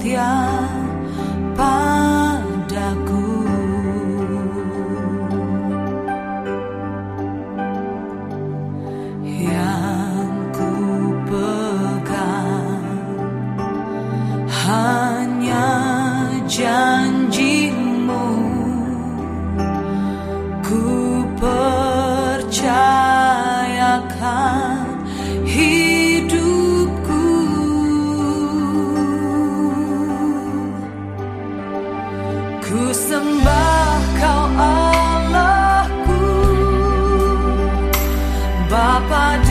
setia padaku. Yang ku pegang hanya jalan Papa.